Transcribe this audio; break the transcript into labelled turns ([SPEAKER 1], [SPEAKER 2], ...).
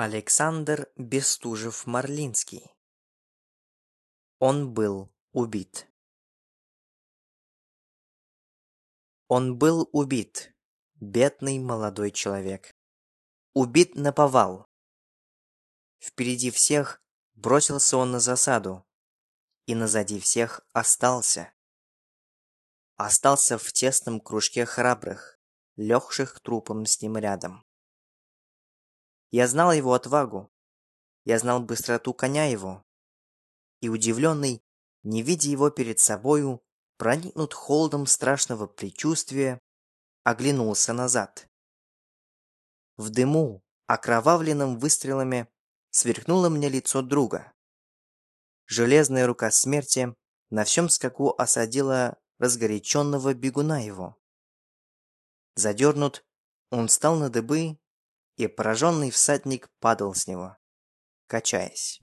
[SPEAKER 1] Александр Бестужев-Марлинский. Он был убит. Он был убит, бедный молодой человек. Убит на повал. Впереди всех бросился он на засаду, и назади всех остался. Остался в тесном кружке храбрых, легших трупом с ним рядом. Я знал его отвагу. Я знал быстроту коня его. И удивленный, не видя его перед собою, проникнут холодом страшного предчувствия, оглянулся назад. В дыму, окровавленном выстрелами, сверкнуло мне лицо друга. Железная рука смерти на всем скаку осадила разгоряченного бегуна его. Задернут, он встал на дыбы и пораженный всадник падал с него, качаясь.